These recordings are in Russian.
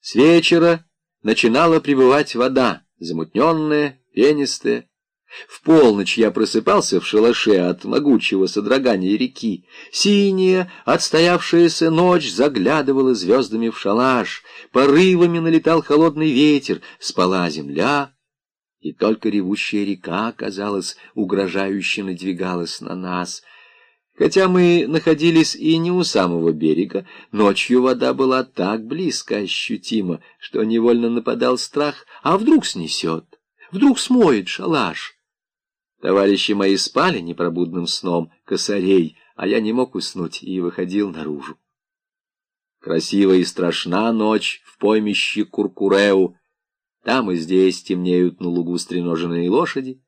С вечера начинала прибывать вода, замутненная, пенистая. В полночь я просыпался в шалаше от могучего содрогания реки. Синяя, отстоявшаяся ночь заглядывала звездами в шалаш, порывами налетал холодный ветер, спала земля, и только ревущая река, казалось, угрожающе надвигалась на нас — Хотя мы находились и не у самого берега, ночью вода была так близко ощутима, что невольно нападал страх, а вдруг снесет, вдруг смоет шалаш. Товарищи мои спали непробудным сном, косарей, а я не мог уснуть и выходил наружу. Красивая и страшна ночь в поймище Куркуреу. Там и здесь темнеют на лугу стреноженные лошади,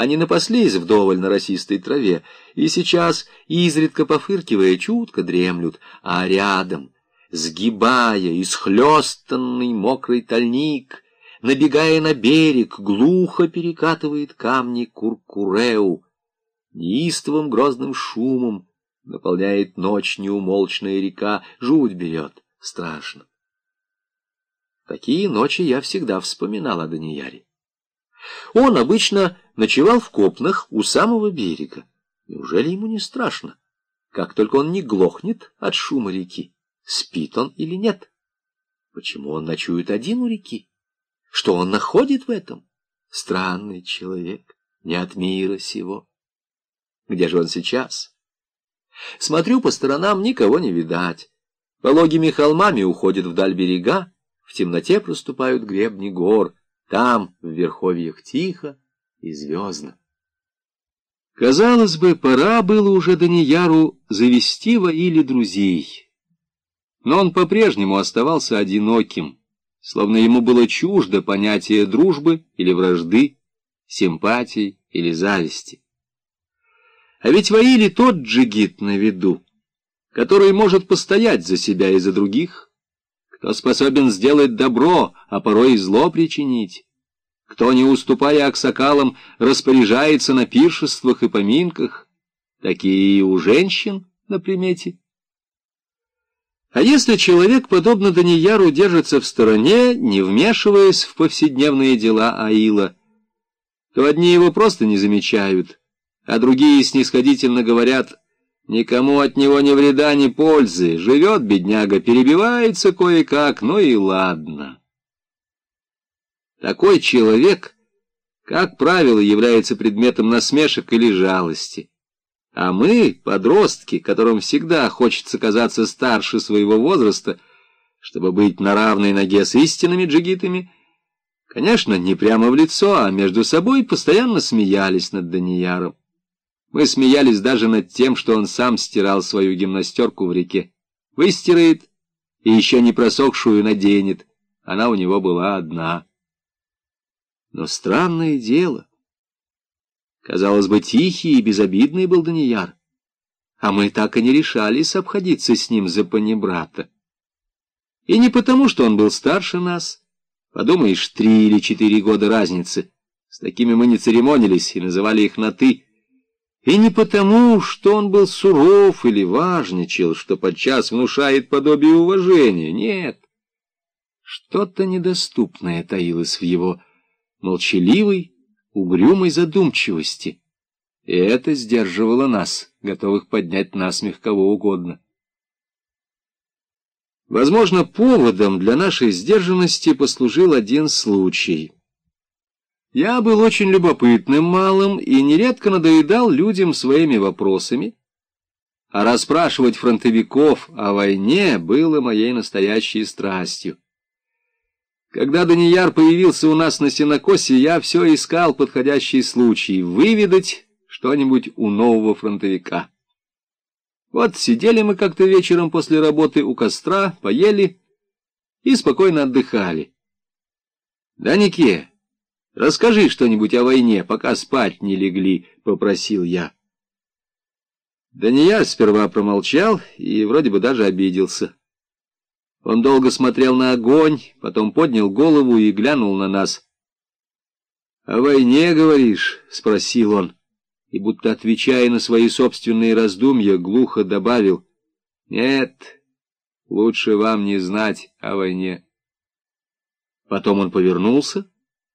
они напаслись вдоволь на росистой траве, и сейчас, изредка пофыркивая, чутко дремлют, а рядом, сгибая исхлестанный мокрый тальник, набегая на берег, глухо перекатывает камни Куркуреу. Неистовым грозным шумом наполняет ночь неумолчная река, жуть берет, страшно. Такие ночи я всегда вспоминал о Данияре. Он обычно ночевал в копнах у самого берега. Неужели ему не страшно? Как только он не глохнет от шума реки, спит он или нет? Почему он ночует один у реки? Что он находит в этом? Странный человек, не от мира сего. Где же он сейчас? Смотрю по сторонам, никого не видать. Пологими холмами уходят вдаль берега, в темноте проступают гребни гор — там, в верховьях, тихо и звездно. Казалось бы, пора было уже Данияру завести во или друзей. Но он по-прежнему оставался одиноким, словно ему было чуждо понятие дружбы или вражды, симпатии или зависти. А ведь Ваили тот джигит на виду, который может постоять за себя и за других, кто способен сделать добро, а порой и зло причинить, кто, не уступая аксакалам, распоряжается на пиршествах и поминках, такие и у женщин на примете. А если человек, подобно Данияру, держится в стороне, не вмешиваясь в повседневные дела Аила, то одни его просто не замечают, а другие снисходительно говорят — Никому от него ни вреда, ни пользы. Живет бедняга, перебивается кое-как, ну и ладно. Такой человек, как правило, является предметом насмешек или жалости. А мы, подростки, которым всегда хочется казаться старше своего возраста, чтобы быть на равной ноге с истинными джигитами, конечно, не прямо в лицо, а между собой постоянно смеялись над Данияром. Мы смеялись даже над тем, что он сам стирал свою гимнастерку в реке. Выстирает и еще не просохшую наденет. Она у него была одна. Но странное дело. Казалось бы, тихий и безобидный был Данияр. А мы так и не решались обходиться с ним за панибрата. И не потому, что он был старше нас. Подумаешь, три или четыре года разницы. С такими мы не церемонились и называли их на «ты». И не потому, что он был суров или важничал, что подчас внушает подобие уважения, нет. Что-то недоступное таилось в его молчаливой, угрюмой задумчивости. И это сдерживало нас, готовых поднять насмех кого угодно. Возможно, поводом для нашей сдержанности послужил один случай — я был очень любопытным малым и нередко надоедал людям своими вопросами, а расспрашивать фронтовиков о войне было моей настоящей страстью. Когда Данияр появился у нас на сенокосе, я все искал подходящий случай выведать что-нибудь у нового фронтовика. Вот сидели мы как-то вечером после работы у костра, поели и спокойно отдыхали. Да, Нике, Расскажи что-нибудь о войне, пока спать не легли, — попросил я. Дания сперва промолчал и вроде бы даже обиделся. Он долго смотрел на огонь, потом поднял голову и глянул на нас. — О войне, говоришь? — спросил он, и, будто отвечая на свои собственные раздумья, глухо добавил. — Нет, лучше вам не знать о войне. Потом он повернулся